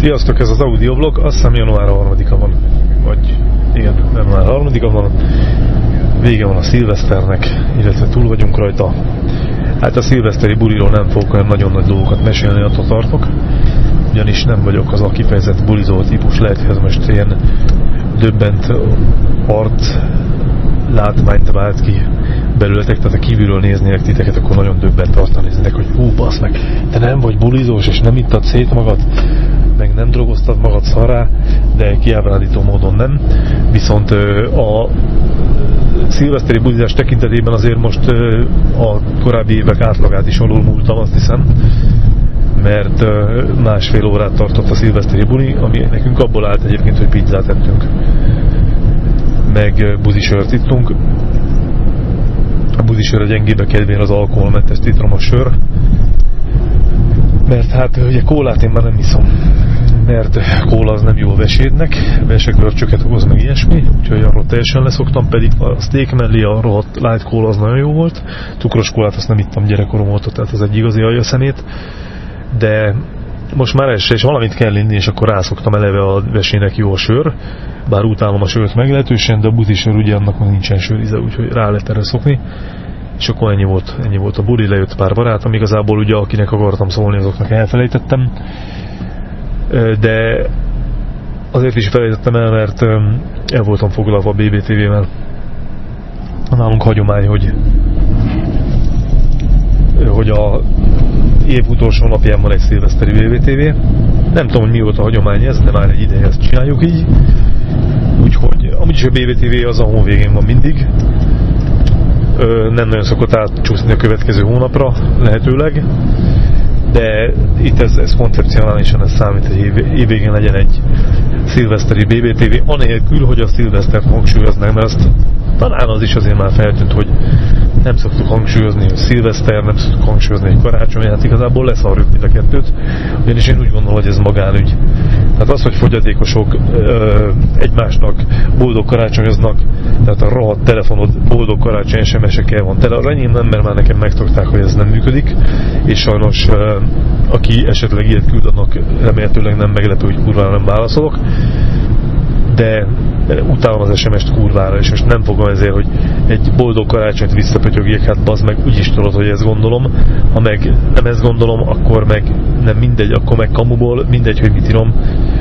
Sziasztok, ez az audioblog, azt hiszem január 3-a van, vagy igen, január 3-a van, vége van a szilveszternek, illetve túl vagyunk rajta. Hát a szilveszteri buliról nem fogok olyan nagyon nagy dolgokat mesélni, attól tartok, ugyanis nem vagyok az a kifejezett bulizó típus, lehet, hogy ez most ilyen döbbent art látmányt vált ki belőletek, tehát a kívülről néznének titeket, akkor nagyon döbbent arccal néznének, hogy hú, basz meg, te nem vagy bulizós, és nem ittad szét magad, meg nem drogoztad magad szarrá, de kiábrádító módon nem. Viszont a szilveszteri bulizás tekintetében azért most a korábbi évek átlagát is alul múltam, azt hiszem mert másfél órát tartott a szilveszteri buli, ami nekünk abból állt egyébként, hogy pizzát ettünk meg buzisört ittunk. A buzisör a gyengébe kedvén az alkoholmentes citromos sör, mert hát ugye kólát én már nem iszom, mert kóla az nem jó a vesédnek, vesekörcsöket okoz meg ilyesmi, úgyhogy arról teljesen leszoktam, pedig a steak mellé a rohadt light kóla az nagyon jó volt, cukros kólát azt nem ittam gyerekkorom óta, tehát az egy igazi alja szemét, de most már ez és valamit kell inni, és akkor rászoktam eleve a vesének jó a sör, bár utálom a sört meglehetősen, de a buzi sör ugye annak még nincsen sörize, úgyhogy rá lehet erre szokni. És akkor ennyi volt, ennyi volt a buli, lejött pár barátom, igazából ugye akinek akartam szólni, azoknak elfelejtettem. De azért is felejtettem el, mert el voltam foglalva a BBTV-vel. Nálunk hagyomány, hogy hogy a év utolsó napján van egy szilveszteri BBTV. Nem tudom, hogy mióta hagyomány ez, de már egy ideje ezt csináljuk így. Úgyhogy, amúgy is a BBTV az a hóvégén van mindig. Nem nagyon szokott átcsúszni a következő hónapra, lehetőleg. De itt ez, ez koncepcionálisan ez számít, hogy év, évvégén legyen egy szilveszteri BBTV, anélkül, hogy a szilvesztert hangsúlyoznánk, mert azt talán az is azért már feltűnt, hogy nem szoktuk hangsúlyozni, hogy szilveszter, nem szoktuk hangsúlyozni, hogy karácsony, hát igazából leszarjuk mind a kettőt, ugyanis én úgy gondolom, hogy ez magánügy. Tehát az, hogy fogyatékosok ö, egymásnak boldog karácsonyoznak, tehát a rohadt telefonod boldog karácsony SMS-ekkel van tele. Az enyém nem, mert már nekem megtogták, hogy ez nem működik, és sajnos ö, aki esetleg ilyet küld, annak remélhetőleg nem meglepő, hogy kurvára nem válaszolok de utálom az SMS-t kurvára, és most nem fogom ezért, hogy egy boldog karácsonyt visszapötyögjék, hát bazd meg, úgyis tudod, hogy ezt gondolom. Ha meg nem ezt gondolom, akkor meg nem mindegy, akkor meg kamuból, mindegy, hogy mit írom.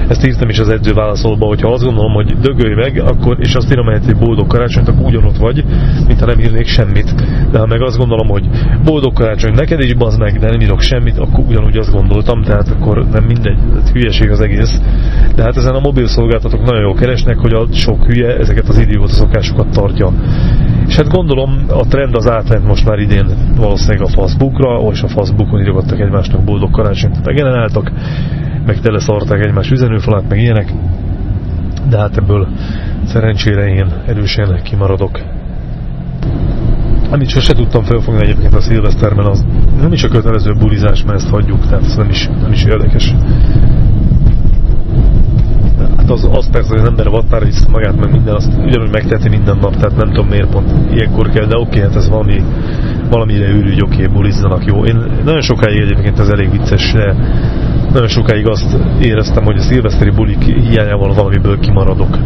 Ezt írtam is az edző válaszolba, hogy ha azt gondolom, hogy dögölj meg, akkor, és azt írom egy boldog karácsonyt, akkor ugyanott vagy, mintha nem írnék semmit. De ha meg azt gondolom, hogy boldog karácsony neked is bazd meg, de nem írok semmit, akkor ugyanúgy azt gondoltam, tehát akkor nem mindegy, hülyeség az egész. De hát ezen a mobil szolgáltatók nagyon jól keresnek, hogy a sok hülye ezeket az idióta szokásokat tartja. És hát gondolom a trend az átment most már idén valószínűleg a Facebookra, és a Facebookon írogattak egymásnak boldog karácsonyt, meggeneráltak, meg teleszarták egymás üzenőfalát, meg ilyenek. De hát ebből szerencsére én erősen kimaradok. Amit sose tudtam felfogni egyébként a szilveszterben, az nem is a kötelező bulizás, mert ezt hagyjuk, tehát ez nem is, nem is érdekes az, az persze, hogy az ember vattára vissza magát, meg minden, azt ugyanúgy megteheti minden nap, tehát nem tudom miért pont ilyenkor kell, de oké, hát ez valami, valamire ürügy, oké, bulizzanak, jó. Én nagyon sokáig egyébként ez elég vicces, de nagyon sokáig azt éreztem, hogy a szilveszteri bulik hiányával valamiből kimaradok.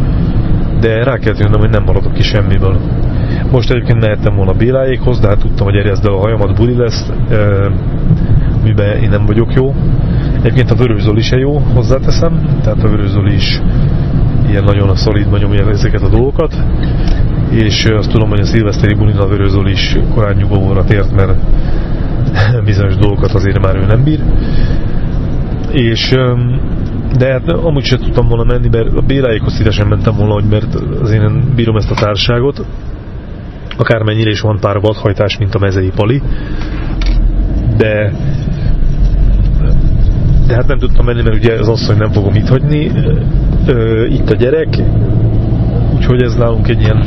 De rá kell tűnnem, hogy nem maradok ki semmiből. Most egyébként mehettem volna Béláékhoz, de hát tudtam, hogy erjezd el a hajamat, buli lesz, miben én nem vagyok jó Egyébként a Vörőzoli se jó, hozzáteszem, tehát a Vörőzoli is ilyen nagyon a szolidban nyomja ezeket a dolgokat, és azt tudom, hogy a szilveszteri bulin a Vörőzoli is korán nyugovóra tért, mert bizonyos dolgokat azért már ő nem bír. És de hát amúgy sem tudtam volna menni, mert a Béláékhoz szívesen mentem volna, hogy mert azért én bírom ezt a társaságot, akármennyire is van pár vadhajtás, mint a mezei pali, de de hát nem tudtam menni, mert ugye az asszony nem fogom itt hagyni, ö, itt a gyerek, úgyhogy ez nálunk egy ilyen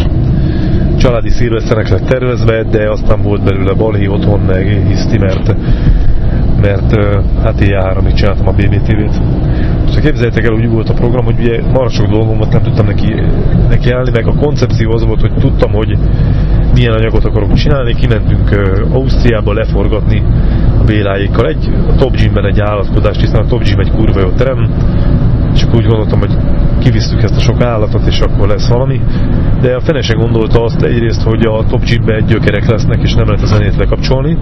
családi szilveszternek lett tervezve, de aztán volt belőle balhé otthon, meg hiszti, mert, mert hát ilyen háromig csináltam a BBTV-t. Szóval képzeljétek el, úgy volt a program, hogy ugye marha sok dolgom volt, nem tudtam neki, neki állni, meg a koncepció az volt, hogy tudtam, hogy milyen anyagot akarok csinálni, kimentünk Ausztriába leforgatni Béláékkal. Egy Top Gymben egy állatkodást, hiszen a Top Gym egy kurva jó terem, akkor úgy gondoltam, hogy kivisztük ezt a sok állatot, és akkor lesz valami. De a fene gondolta azt egyrészt, hogy a Top Gymben gyökerek lesznek, és nem lehet a zenét lekapcsolni,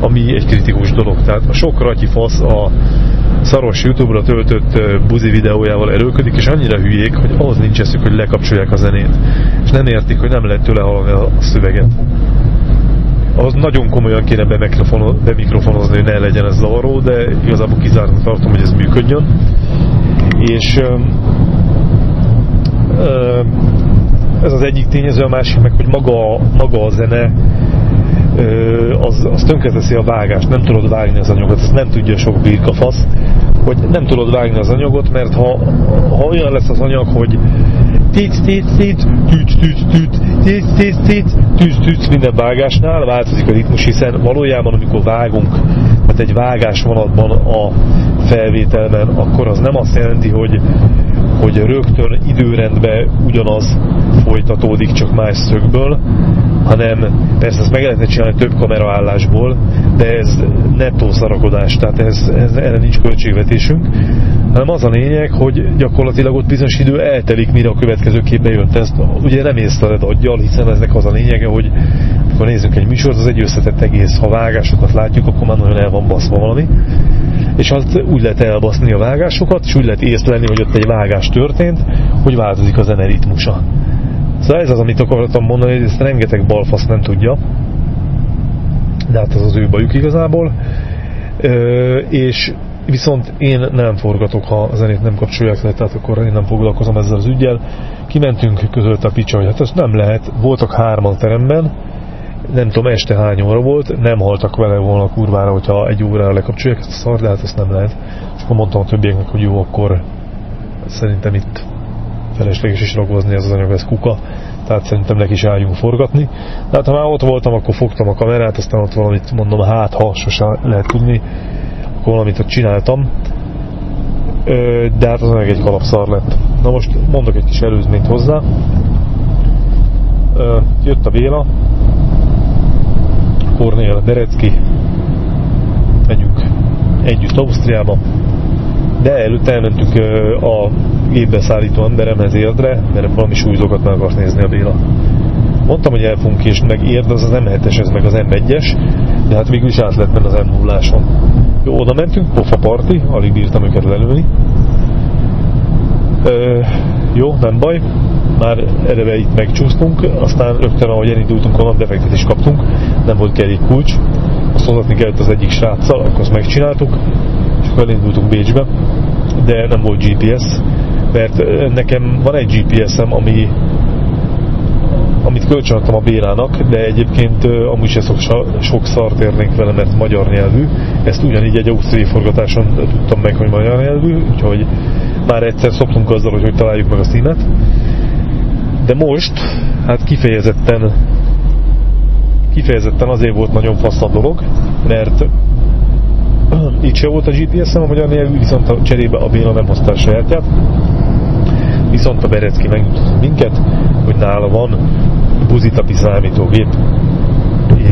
ami egy kritikus dolog. Tehát a sok ratyi fasz a szaros Youtube-ra töltött buzi videójával erőködik, és annyira hülyék, hogy ahhoz nincs eszük, hogy lekapcsolják a zenét. És nem értik, hogy nem lehet tőle hallani a szöveget. Az nagyon komolyan kéne bemikrofonozni, hogy ne legyen ez zavaró, de igazából kizártnak tartom, hogy ez működjön. És ez az egyik tényező, a másik meg, hogy maga, maga a zene az, az tönkreteszi a vágást, nem tudod vágni az anyagot, ezt nem tudja sok birkafasz, hogy nem tudod vágni az anyagot, mert ha, ha olyan lesz az anyag, hogy tit, tit, tit, tüt, tüt, tüt, tit, tit, tit, tüt, tüt, minden vágásnál változik a ritmus, hiszen valójában amikor vágunk, mert egy vágás vonatban a felvételben, akkor az nem azt jelenti, hogy, hogy rögtön időrendben ugyanaz folytatódik, csak más szögből, hanem persze ezt meg lehetne csinálni több kameraállásból, de ez nettó szarakodás, tehát ez, ez, erre nincs költségvetésünk, hanem az a lényeg, hogy gyakorlatilag ott bizonyos idő eltelik, mire a következő képbe jött. Ezt ugye nem észleled aggyal, hiszen eznek az a lényege, hogy amikor nézzünk egy műsort, az egy összetett egész. Ha vágásokat látjuk, akkor már nagyon el van baszva valami. És az úgy lehet elbaszni a vágásokat, és úgy lehet észlelni, hogy ott egy vágás történt, hogy változik a zene ritmusa. Szóval ez az, amit akartam mondani, hogy ezt rengeteg balfasz nem tudja. De hát az az ő bajuk igazából. Ö, és viszont én nem forgatok, ha a zenét nem kapcsolják le, tehát akkor én nem foglalkozom ezzel az ügyel. Kimentünk, közölt a picsa, hogy hát ez nem lehet. Voltak hárman teremben, nem tudom este hány óra volt, nem haltak vele volna kurvára, hogyha egy órára lekapcsolják ezt a szar, de hát ezt nem lehet. És akkor mondtam a többieknek, hogy jó, akkor szerintem itt felesleges is ragozni ez az anyag, ez kuka, tehát szerintem neki is álljunk forgatni. De hát ha már ott voltam, akkor fogtam a kamerát, aztán ott valamit mondom, hát ha sose lehet tudni, akkor valamit ott csináltam. De hát az meg egy kalapszar lett. Na most mondok egy kis előzményt hozzá. Jött a Béla, Kornél Berecki, megyünk együtt Ausztriába, de előtte elmentünk a gépbe szállító emberemhez érdre, mert valami súlyzókat meg akart nézni a Béla. Mondtam, hogy el fogunk késni, meg érd, az az M7-es, ez meg az M1-es, de hát végül is át lett menni az m 0 Jó, oda mentünk, pofa parti, alig bírtam őket lelőni. Jó, nem baj, már eleve itt megcsúsztunk, aztán rögtön ahogy elindultunk onnan defektet is kaptunk, nem volt kerék kulcs, azt hozzatni kellett az egyik sráccal, akkor azt megcsináltuk, és akkor elindultunk Bécsbe, de nem volt GPS, mert nekem van egy GPS-em, ami amit kölcsönadtam a Bélának, de egyébként amúgy se sok, sok szart érnénk vele, mert magyar nyelvű. Ezt ugyanígy egy ausztriai forgatáson tudtam meg, hogy magyar nyelvű, úgyhogy már egyszer szoktunk azzal, hogy hogy találjuk meg a színet. De most, hát kifejezetten kifejezetten azért volt nagyon fasz a dolog, mert itt se volt a GPS-em a magyar nyelvű, viszont a cserébe a Béla nem hozta a sajátját. Viszont a Berecki megmutatott minket, hogy nála van buzitapi számítógép,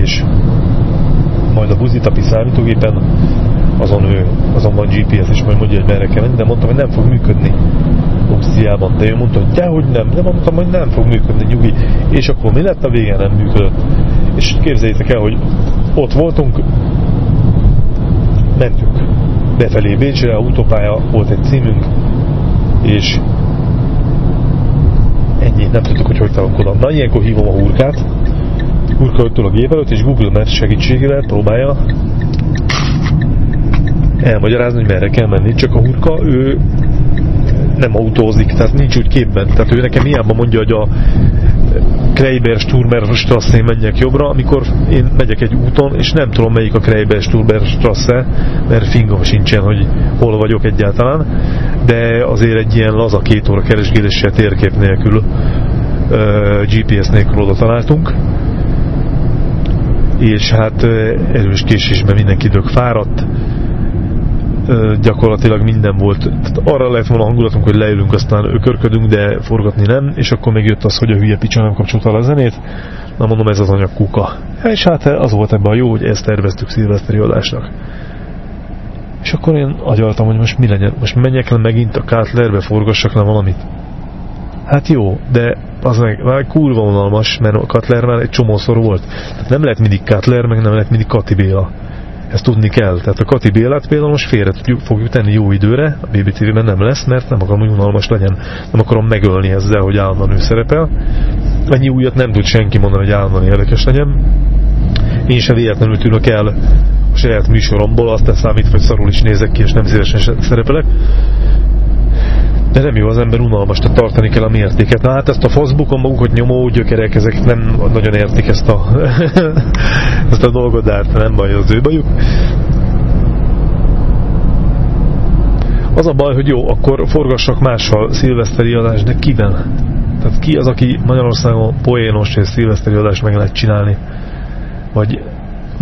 és majd a buzitapi számítógépen azon, ő, azon van GPS, és majd mondja, hogy merre kell menni, de mondtam, hogy nem fog működni Ausztriában. De ő mondta, hogy dehogy nem, de mondtam, hogy nem fog működni, nyugi. És akkor mi lett? A végén nem működött. És képzeljétek el, hogy ott voltunk, mentünk befelé Bécsre, autópálya, volt egy címünk, és nem tudtuk, hogy hogy oda. Na, ilyenkor hívom a hurkát, hurka a gép előtt, és Google Maps segítségével próbálja elmagyarázni, hogy merre kell menni. Csak a hurka, ő nem autózik, tehát nincs úgy képben. Tehát ő nekem hiába mondja, hogy a Kreiber Sturmer Strasse menjek jobbra, amikor én megyek egy úton, és nem tudom melyik a Kreiber Sturmer Strasse, mert fingom sincsen, hogy hol vagyok egyáltalán, de azért egy ilyen laza két óra keresgéléssel térkép nélkül, GPS nélkül oda találtunk, és hát erős késésben mindenki dög fáradt, gyakorlatilag minden volt. Tehát arra lehet volna hangulatunk, hogy leülünk, aztán ökörködünk, de forgatni nem, és akkor még jött az, hogy a hülye picsa nem kapcsolta a zenét. Na mondom, ez az anyag kuka. És hát az volt ebben a jó, hogy ezt terveztük szilveszteri adásnak. És akkor én agyaltam, hogy most mi legyen, most menjek le megint a Cutlerbe, forgassak le valamit. Hát jó, de az meg már kurva unalmas, mert a Cutler már egy csomószor volt. Tehát nem lehet mindig Cutler, meg nem lehet mindig Kati Béla. Ezt tudni kell. Tehát a Kati Bélát például most félre tudjuk, fogjuk tenni jó időre, a BBTV-ben nem lesz, mert nem akarom, hogy unalmas legyen. Nem akarom megölni ezzel, hogy állandóan ő szerepel. Ennyi újat nem tud senki mondani, hogy állandóan érdekes legyen. Én sem véletlenül tűnök el a saját műsoromból, azt számít, hogy szarul is nézek ki, és nem szívesen szerepelek. De nem jó az ember unalmas, tehát tartani kell a mértéket. Na hát ezt a Facebookon magukat nyomó gyökerek, ezek nem nagyon értik ezt a, ezt a dolgot, de hát nem baj, az ő bajuk. Az a baj, hogy jó, akkor forgassak mással szilveszteri adást, de kivel? Tehát ki az, aki Magyarországon poénos és szilveszteri adást meg lehet csinálni? Vagy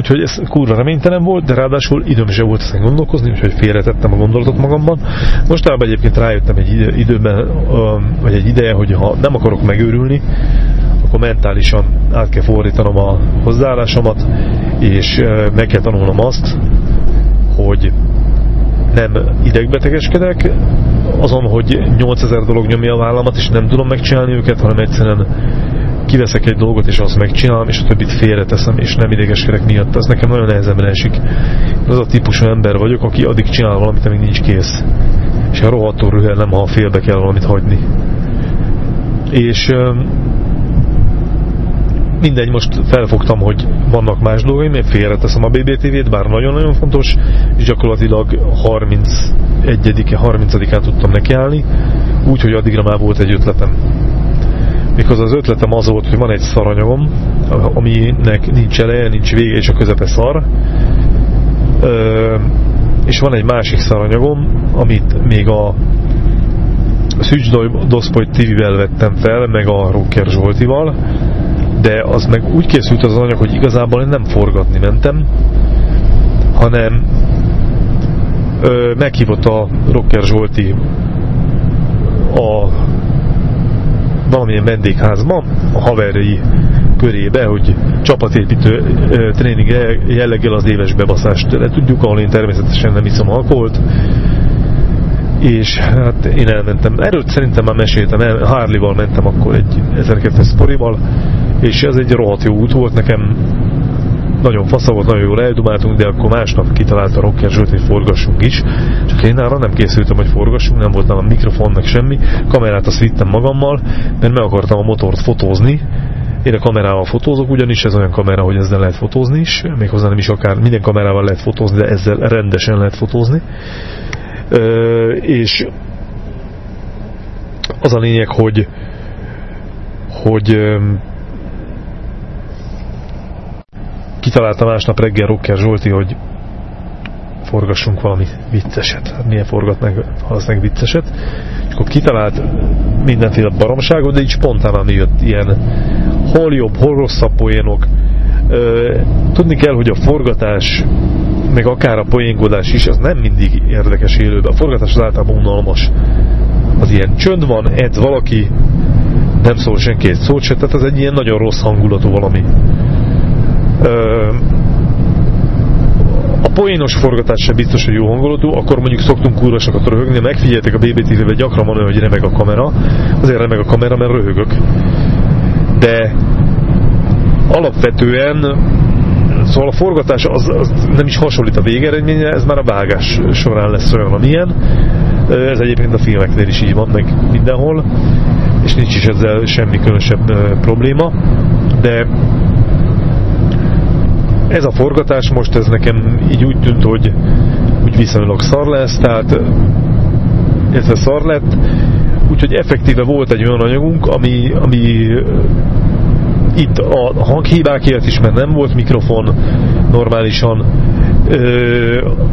Úgyhogy ez kurva reménytelen volt, de ráadásul időm sem volt ezen gondolkozni, úgyhogy félretettem a gondolatot magamban. Mostában egyébként rájöttem egy időben, vagy egy ideje, hogy ha nem akarok megőrülni, akkor mentálisan át kell fordítanom a hozzáállásomat, és meg kell tanulnom azt, hogy nem idegbetegeskedek, azon, hogy 8000 dolog nyomja a vállamat, és nem tudom megcsinálni őket, hanem egyszerűen kiveszek egy dolgot, és azt megcsinálom, és a többit félreteszem, és nem idegeskedek miatt. Ez nekem nagyon nehezemben esik. Az a típusú ember vagyok, aki addig csinál valamit, amíg nincs kész. És a rohadtul rühel nem, ha félbe kell valamit hagyni. És mindegy, most felfogtam, hogy vannak más dolgaim, én félreteszem a BBTV-t, bár nagyon-nagyon fontos, és gyakorlatilag 31-e, 30-án tudtam nekiállni, úgyhogy addigra már volt egy ötletem mikor az ötletem az volt, hogy van egy szaranyagom, aminek nincs eleje, nincs vége, és a közepe szar, és van egy másik szaranyagom, amit még a Szücs Doszpoly TV-vel vettem fel, meg a Rocker Zsoltival, de az meg úgy készült az anyag, hogy igazából én nem forgatni mentem, hanem ö, meghívott a Rocker Zsolti a valamilyen vendégházba, a haverjai körébe, hogy csapatépítő tréning jelleggel az éves bebaszást le tudjuk, ahol én természetesen nem iszom alkoholt, és hát én elmentem, erről szerintem már meséltem, el, Harley-val mentem akkor egy 1200 sporival, és ez egy rohadt jó út volt nekem, nagyon fasza volt, nagyon jól eldumáltunk, de akkor másnap kitalálta a Rocker Zsolt, hogy forgassunk is. Csak én arra nem készültem, hogy forgassunk, nem volt nálam mikrofon, meg semmi. Kamerát azt vittem magammal, mert meg akartam a motort fotózni. Én a kamerával fotózok, ugyanis ez olyan kamera, hogy ezzel lehet fotózni is, méghozzá nem is akár minden kamerával lehet fotózni, de ezzel rendesen lehet fotózni. Ö, és az a lényeg, hogy hogy kitalálta másnap reggel Rocker Zsolti, hogy forgassunk valami vicceset. Hát milyen forgatnánk valószínűleg vicceset. És akkor kitalált mindenféle baromságot, de így spontán ami jött ilyen hol jobb, hol rosszabb poénok. Tudni kell, hogy a forgatás meg akár a poénkodás is, az nem mindig érdekes élőben. A forgatás az általában unalmas. Az ilyen csönd van, edz valaki, nem szól senki egy szót se, tehát az egy ilyen nagyon rossz hangulatú valami a poénos forgatás sem biztos, hogy jó hangulatú, akkor mondjuk szoktunk kurvasokat röhögni, megfigyeltek a BBTV-ben gyakran van olyan, hogy remeg a kamera, azért remeg a kamera, mert röhögök. De alapvetően Szóval a forgatás az, az nem is hasonlít a végeredménye, ez már a vágás során lesz olyan, amilyen. Ez egyébként a filmeknél is így van, meg mindenhol, és nincs is ezzel semmi különösebb probléma, de ez a forgatás most, ez nekem így úgy tűnt, hogy úgy viszonylag szar lesz, tehát ez a szar lett, úgyhogy effektíve volt egy olyan anyagunk, ami, ami itt a hanghibákért is, mert nem volt mikrofon normálisan.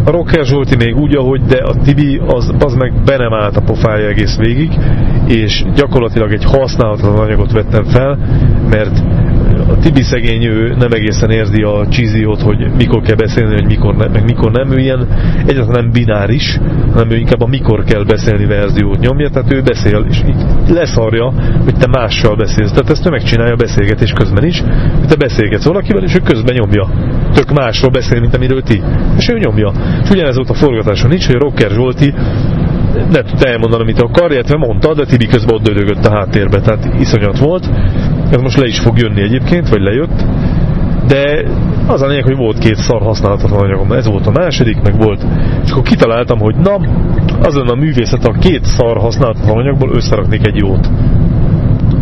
A Rocker Zsolti még úgy, ahogy, de a Tibi az, az meg be nem állt a pofája egész végig, és gyakorlatilag egy használhatatlan anyagot vettem fel, mert a Tibi szegény ő nem egészen érzi a csíziót, hogy mikor kell beszélni, hogy mikor ne, meg mikor nem. Ő ilyen egyáltalán nem bináris, hanem ő inkább a mikor kell beszélni verziót nyomja, tehát ő beszél, és így leszarja, hogy te mással beszélsz. Tehát ezt ő megcsinálja a beszélgetés közben is, hogy te beszélgetsz valakivel, és ő közben nyomja. Tök másról beszél, mint amiről ti. És ő nyomja. És ugyanez volt a forgatáson is, hogy a Rocker Zsolti nem tudta elmondani, amit akar, illetve mondta, de Tibi közben ott dödögött a háttérbe, tehát iszonyat volt. Ez most le is fog jönni egyébként, vagy lejött. De az a lényeg, hogy volt két szar használhatatlan anyagom. Ez volt a második, meg volt. És akkor kitaláltam, hogy na, az lenne a művészet, a két szar használhatatlan anyagból összeraknék egy jót.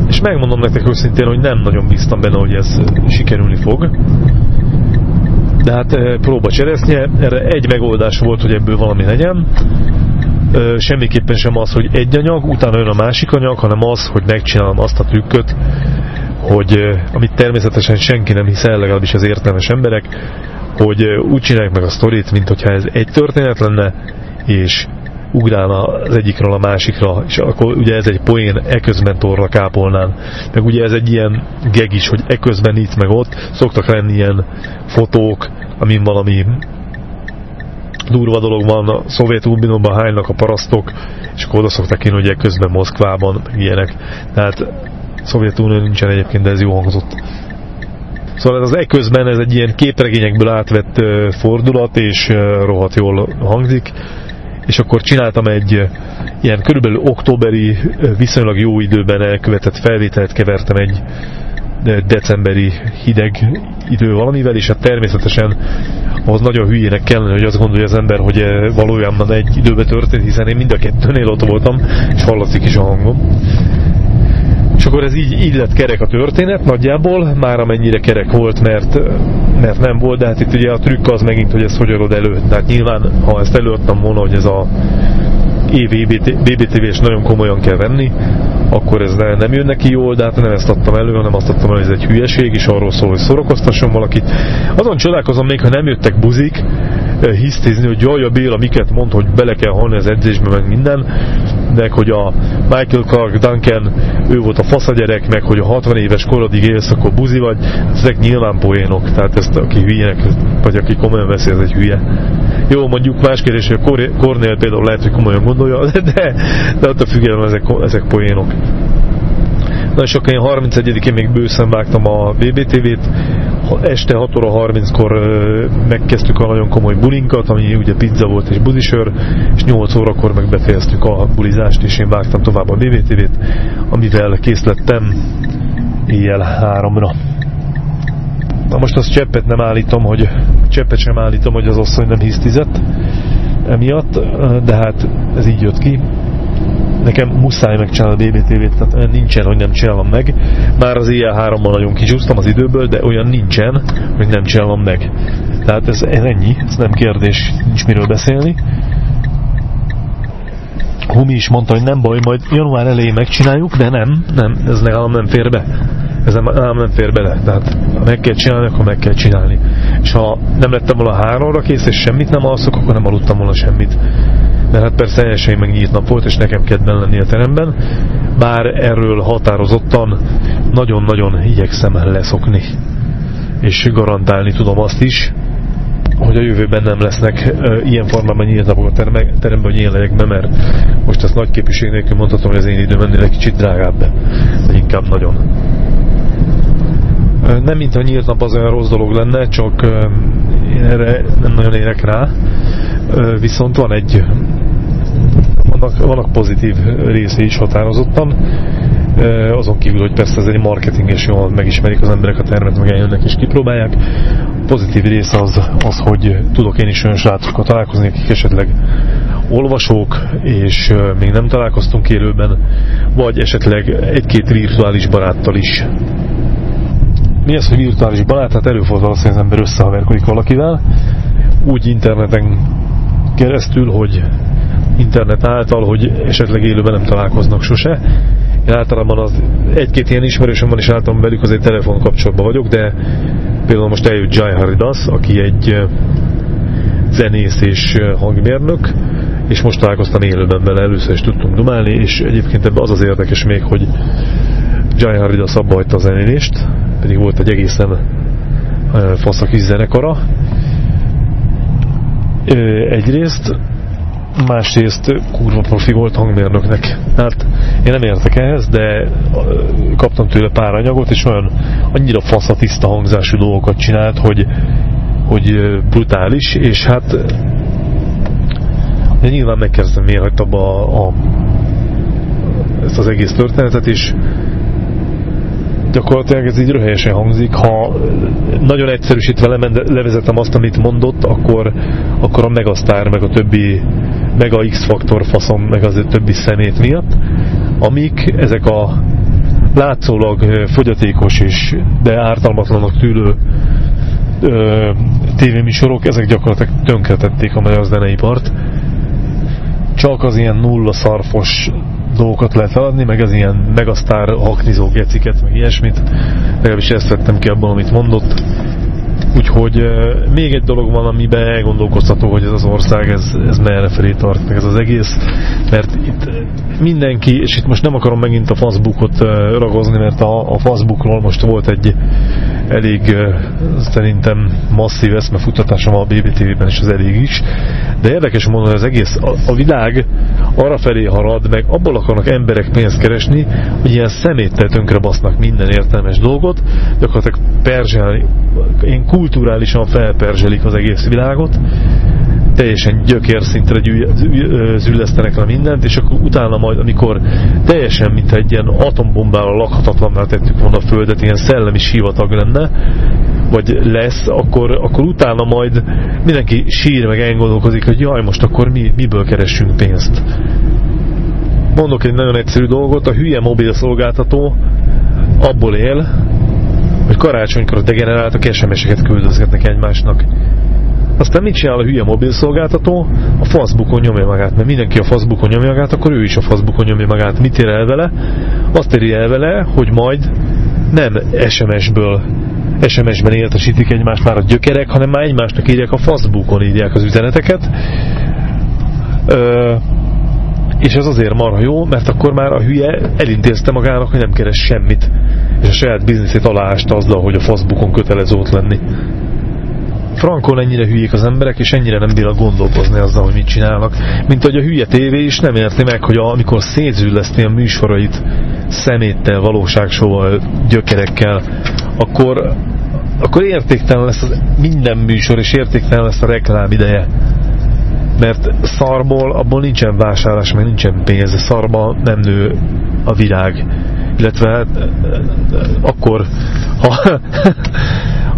És megmondom nektek őszintén, hogy nem nagyon bíztam benne, hogy ez sikerülni fog. De hát próba cseresznye, erre egy megoldás volt, hogy ebből valami legyen semmiképpen sem az, hogy egy anyag, utána jön a másik anyag, hanem az, hogy megcsinálom azt a trükköt, hogy amit természetesen senki nem hisz el, legalábbis az értelmes emberek, hogy úgy csinálják meg a sztorit, mint hogyha ez egy történet lenne, és ugrálna az egyikről a másikra, és akkor ugye ez egy poén, eközben torra kápolnán. Meg ugye ez egy ilyen geg is, hogy eközben itt meg ott, szoktak lenni ilyen fotók, amin valami durva dolog van, a Szovjetunióban hánynak a parasztok, és akkor oda szoktak én, hogy közben Moszkvában, meg ilyenek. Tehát Szovjetunió nincsen egyébként, de ez jó hangzott. Szóval ez az eközben ez egy ilyen képregényekből átvett fordulat, és rohadt jól hangzik. És akkor csináltam egy ilyen körülbelül októberi, viszonylag jó időben elkövetett felvételt, kevertem egy decemberi hideg idő valamivel, és hát természetesen ahhoz nagyon hülyének kellene, hogy azt gondolja az ember, hogy valójában egy időbe történt, hiszen én mind a kettőnél ott voltam, és hallatszik is a hangom. És akkor ez így, így lett kerek a történet nagyjából, már amennyire kerek volt, mert, mert nem volt, de hát itt ugye a trükk az megint, hogy ezt hogy adod elő. Tehát nyilván, ha ezt előadtam volna, hogy ez a év BBTV és nagyon komolyan kell venni, akkor ez nem jön neki jól, de hát nem ezt adtam elő, hanem azt adtam elő, hogy ez egy hülyeség, és arról szól, hogy szorokoztasson valakit. Azon csodálkozom még, ha nem jöttek buzik, eh, hisztézni, hogy jaj, a Béla miket mond, hogy bele kell halni az edzésbe, meg minden, meg hogy a Michael Clark Duncan, ő volt a faszagyerek, meg hogy a 60 éves korodig élsz, akkor buzi vagy, ezek nyilván poénok, tehát ezt aki hülyének, vagy aki komolyan veszi, ez egy hülye. Jó, mondjuk más kérdés, hogy a Cornél például lehet, hogy komolyan gondolja, de, de, attól függetlenül ezek, ezek poénok. Na és akkor én 31-én még bőszen vágtam a BBTV-t, este 6 óra 30-kor megkezdtük a nagyon komoly bulinkat, ami ugye pizza volt és buzisör, és 8 órakor meg befejeztük a bulizást, és én vágtam tovább a BBTV-t, amivel kész lettem éjjel háromra. Na most azt cseppet nem állítom, hogy cseppet sem állítom, hogy az asszony nem hisztizett emiatt, de hát ez így jött ki. Nekem muszáj megcsinálni a BBTV-t, tehát nincsen, hogy nem csinálom meg. Már az éjjel hárommal nagyon kicsúsztam az időből, de olyan nincsen, hogy nem csinálom meg. Tehát ez, ez ennyi, ez nem kérdés, nincs miről beszélni. Humi is mondta, hogy nem baj, majd január elején megcsináljuk, de nem, nem, ez nekem nem fér be ez nem, nem, nem fér bele. Tehát ha meg kell csinálni, akkor meg kell csinálni. És ha nem lettem volna háromra kész, és semmit nem alszok, akkor nem aludtam volna semmit. De hát persze teljesen meg nyílt nap volt, és nekem kedven lenni a teremben. Bár erről határozottan nagyon-nagyon igyekszem leszokni. És garantálni tudom azt is, hogy a jövőben nem lesznek uh, ilyen formában nyílt napok a teremben, hogy én legyek be, mert most ezt nagy képviség nélkül mondhatom, hogy az én időm ennél egy kicsit drágább, de inkább nagyon. Nem mintha nyílt nap az olyan rossz dolog lenne, csak én erre nem nagyon érek rá. Viszont van egy vannak, vannak pozitív része is határozottan. Azon kívül, hogy persze ez egy marketing, és jól megismerik az emberek a termet, meg eljönnek és kipróbálják. Pozitív része az, az, hogy tudok én is olyan srácokkal találkozni, akik esetleg olvasók, és még nem találkoztunk élőben, vagy esetleg egy-két virtuális baráttal is mi az, hogy virtuális barát? Hát előfordul az, hogy az ember összehaverkodik valakivel, úgy interneten keresztül, hogy internet által, hogy esetleg élőben nem találkoznak sose. Én általában az egy-két ilyen ismerősöm van, és általában velük azért telefon kapcsolatban vagyok, de például most eljött Jai Haridas, aki egy zenész és hangmérnök, és most találkoztam élőben vele, először is tudtunk dumálni, és egyébként ebben az az érdekes még, hogy Jai Haridas abba hagyta a zenélést, pedig volt egy egészen fasz a kis zenekara. Egyrészt, másrészt kurva profi volt hangmérnöknek. Hát én nem értek ehhez, de kaptam tőle pár anyagot, és olyan annyira fasz a tiszta hangzású dolgokat csinált, hogy, hogy brutális, és hát de nyilván megkezdtem, miért hagyta a, a, ezt az egész történetet, és gyakorlatilag ez így röhelyesen hangzik. Ha nagyon egyszerűsítve levezetem azt, amit mondott, akkor, akkor a Megasztár, meg a többi Mega X-faktor faszom, meg az többi szemét miatt, amik ezek a látszólag fogyatékos és de ártalmatlanak tűlő tévéműsorok, ezek gyakorlatilag tönkretették a magyar zeneipart. Csak az ilyen nulla szarfos dolgokat lehet feladni, meg az ilyen megasztár haknizó geciket, meg ilyesmit. Legalábbis ezt vettem ki abban, amit mondott. Úgyhogy még egy dolog van, amiben elgondolkoztató, hogy ez az ország, ez, ez merre felé tart, meg ez az egész, mert itt mindenki, és itt most nem akarom megint a Facebookot ragozni, mert a, a Facebookról most volt egy elég szerintem masszív eszmefutatásom a BBTV-ben, és az elég is, de érdekes mondani, az egész, a, a világ arra felé harad, meg abból akarnak emberek pénzt keresni, hogy ilyen szeméttel tönkre basznak minden értelmes dolgot, gyakorlatilag perzselni, én kulturálisan felperzselik az egész világot, teljesen gyökérszintre züllesztenek le mindent, és akkor utána majd, amikor teljesen, mint egy ilyen atombombával lakhatatlanná tettük volna a Földet, ilyen szellemi sivatag lenne, vagy lesz, akkor, akkor utána majd mindenki sír meg elgondolkozik, hogy jaj, most akkor mi, miből keressünk pénzt. Mondok egy nagyon egyszerű dolgot, a hülye mobil szolgáltató abból él, hogy karácsonykor a degeneráltak SMS-eket küldözgetnek egymásnak. Aztán mit csinál a hülye mobilszolgáltató? A Facebookon nyomja magát, mert mindenki a Facebookon nyomja magát, akkor ő is a Facebookon nyomja magát. Mit ér el vele? Azt éri el vele, hogy majd nem SMS-ből SMS-ben értesítik egymást már a gyökerek, hanem már egymásnak írják a Facebookon írják az üzeneteket. Ö, és ez azért marha jó, mert akkor már a hülye elintézte magának, hogy nem keres semmit, és a saját bizniszét aláásta azzal, hogy a Facebookon kötelező ott lenni frankon ennyire hülyék az emberek, és ennyire nem bírnak gondolkozni azzal, hogy mit csinálnak. Mint hogy a hülye tévé is nem érti meg, hogy amikor szétzülleszti a műsorait szeméttel, valóságsóval, gyökerekkel, akkor, akkor értéktelen lesz az minden műsor, és értéktelen lesz a reklám ideje. Mert szarból abból nincsen vásárlás, meg nincsen pénz, szarba nem nő a virág. Illetve hát, akkor, ha,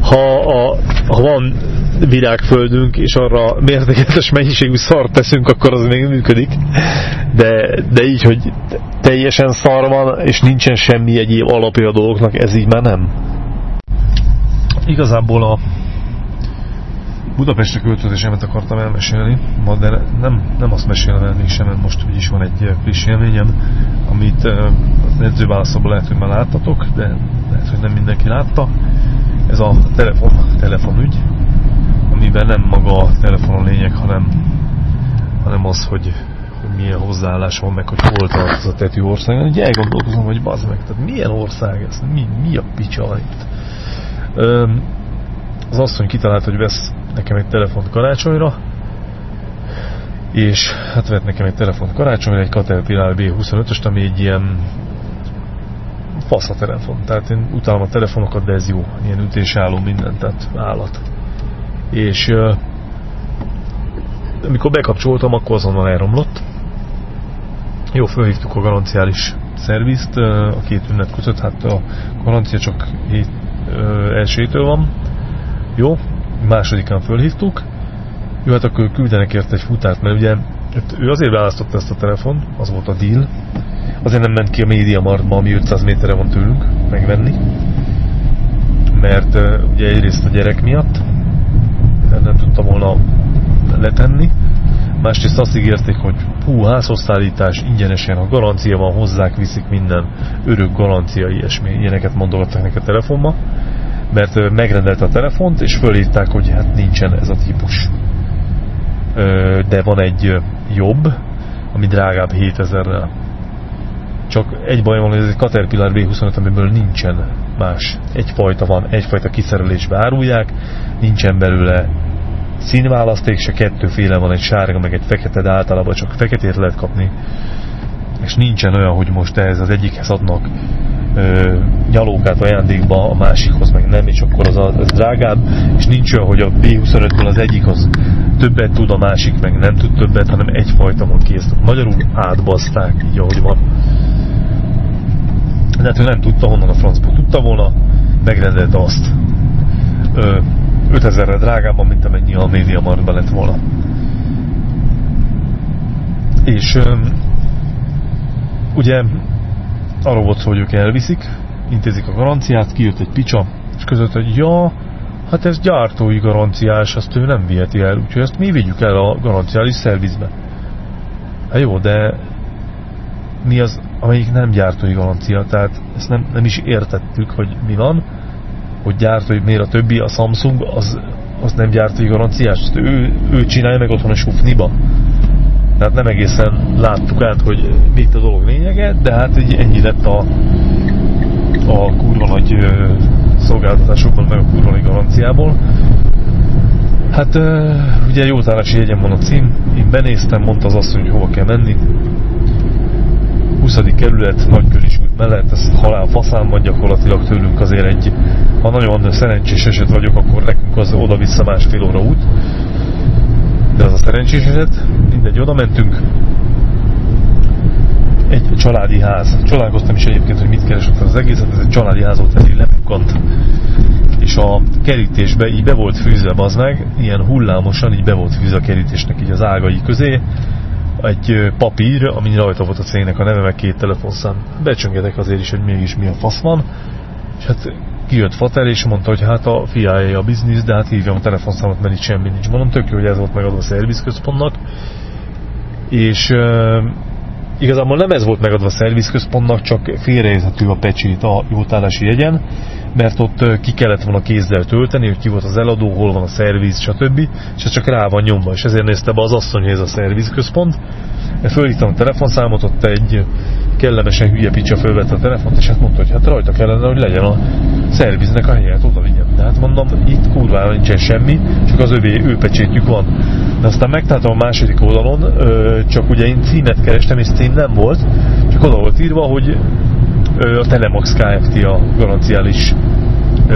ha, a, ha van virágföldünk, és arra mértéketes mennyiségű szart teszünk, akkor az még működik. De, de így, hogy teljesen szar van, és nincsen semmi egyéb alapja a dolgoknak, ez így már nem. Igazából a Budapestre költözésemet akartam elmesélni, ma, de nem, nem azt mesélem el mégsem, mert most is van egy friss élményem, amit az edzőválaszokban lehet, hogy már láttatok, de lehet, hogy nem mindenki látta. Ez a telefon, telefonügy, amiben nem maga a telefonon lényeg, hanem, hanem az, hogy, hogy milyen hozzáállás van, meg hogy hol tart a tetű ország. Ugye elgondolkozom, hogy bazd meg, tehát milyen ország ez, mi, mi a picsa itt. Az asszony kitalált, hogy vesz nekem egy telefont karácsonyra, és hát vett nekem egy telefont karácsonyra, egy Caterpillar B25-öst, ami egy ilyen fasz a telefon. Tehát én utálom a telefonokat, de ez jó. Ilyen ütésálló minden, tehát állat. És uh, amikor bekapcsoltam, akkor azonnal elromlott. Jó, felhívtuk a garanciális szervizt a két ünnep között, hát a garancia csak hét, uh, elsőtől van. Jó, másodikán fölhívtuk. Jó, hát akkor küldenek érte egy futárt, mert ugye hát ő azért választotta ezt a telefon, az volt a deal, Azért nem ment ki a média martba, ami 500 méterre van tőlünk megvenni. Mert ugye egyrészt a gyerek miatt, nem tudtam volna letenni. Másrészt azt ígérték, hogy hú, házhozszállítás ingyenesen, a garancia van, hozzák, viszik minden, örök garancia, ilyesmi, ilyeneket mondogattak neki a telefonba, mert megrendelte a telefont, és fölírták, hogy hát nincsen ez a típus. De van egy jobb, ami drágább 7000-rel csak egy baj van, hogy ez egy Caterpillar V25, amiből nincsen más. Egyfajta van, egyfajta kiszerelésbe árulják, nincsen belőle színválaszték, se kettőféle van, egy sárga, meg egy fekete, de általában csak feketét lehet kapni. És nincsen olyan, hogy most ez az egyikhez adnak ö, nyalókát ajándékba, a másikhoz meg nem, és akkor az, a, az drágább, és nincs olyan, hogy a B25-ből az egyik az többet tud, a másik meg nem tud többet, hanem egyfajta van kész. Magyarul átbaszták, így ahogy van. De hát ő nem tudta, honnan a francból tudta volna, megrendelte azt. Ö, 5000-re drágábban, mint amennyi a média martban lett volna. És ö, ugye arról volt szó, hogy ők elviszik, intézik a garanciát, kijött egy picsa, és között, hogy ja, hát ez gyártói garanciás, azt ő nem viheti el, úgyhogy ezt mi vigyük el a garanciális szervizbe. Hát jó, de mi az, amelyik nem gyártói garancia, tehát ezt nem, nem is értettük, hogy mi van, hogy gyártói, miért a többi, a Samsung, az, az nem gyártói garanciás, ő, ő csinálja meg otthon a sufniba. Tehát nem egészen láttuk át, hogy mit a dolog lényege, de hát így ennyi lett a, a kurva nagy szolgáltatásokból, meg a kurva nagy garanciából. Hát ugye jó tárási jegyen van a cím, én benéztem, mondta az asszony, hogy hova kell menni. 20. kerület, Nagyköris út mellett, ez halál faszán van gyakorlatilag tőlünk azért egy, ha nagyon szerencsés eset vagyok, akkor nekünk az oda-vissza másfél óra út. De az a szerencsés eset, mindegy, oda mentünk. Egy családi ház. Csodálkoztam is egyébként, hogy mit keresett az egészet, ez egy családi ház volt, ezért lepukkant. És a kerítésbe így be volt fűzve az meg, ilyen hullámosan így be volt fűzve a kerítésnek így az ágai közé, egy papír, ami rajta volt a cégnek a neve, meg két telefonszám. Becsöngetek azért is, hogy mégis mi a fasz van. És hát kijött Fater, és mondta, hogy hát a fiája a biznisz, de hát hívjam a telefonszámot, mert itt semmi nincs. Mondom, tök jó, hogy ez volt megadva a szervizközpontnak. És uh, igazából nem ez volt megadva a szervizközpontnak, csak félreérthető a pecsét a jótállási jegyen, mert ott ki kellett volna kézzel tölteni, hogy ki volt az eladó, hol van a szerviz, stb. És csak rá van nyomva, és ezért nézte be az asszony, hogy ez a szervizközpont. Fölhívtam a telefonszámot, ott egy kellemesen hülye picsa fölvette a telefont, és hát mondta, hogy hát rajta kellene, hogy legyen a szerviznek a helyet, oda vigyem. De hát mondom, itt kurvára nincsen semmi, csak az övé ő pecsétjük van. De aztán megtaláltam a második oldalon, csak ugye én címet kerestem, és cím nem volt, csak oda volt írva, hogy a Telemax Kft. a garanciális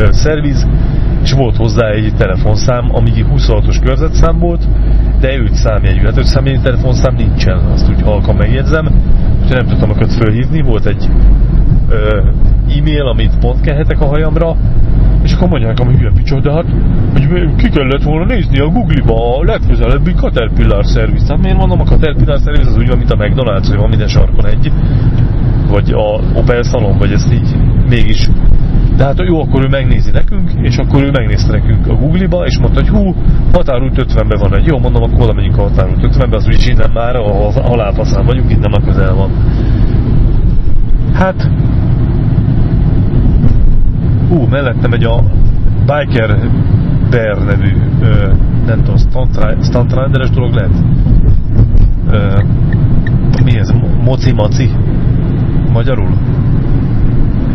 szerviz, és volt hozzá egy telefonszám, ami 26-os körzetszám volt, de 5 számjegyű. Hát 5 számjegyű telefonszám nincsen, azt úgy halkan megjegyzem, úgyhogy nem tudtam őket fölhívni. Volt egy e-mail, amit pont kehetek a hajamra, és akkor mondják, ami hülye hát hogy ki kellett volna nézni a Google-ba a legközelebbi Caterpillar szerviz. Hát miért mondom, a Caterpillar szerviz az úgy van, mint a McDonald's, hogy van minden sarkon egy, vagy a Opel Salon, vagy ezt így mégis de hát jó, akkor ő megnézi nekünk, és akkor ő megnézte nekünk a Google-ba, és mondta, hogy hú, határút 50-ben van egy. Jó, mondom, akkor oda megyünk a határút 50-be, az úgyis innen már a halálfaszán vagyunk, innen a közel van. Hát, hú, mellette megy a Biker Bear nevű, ö, nem tudom, stuntrinderes dolog lehet? Ö, mi ez? Moci-maci? Magyarul?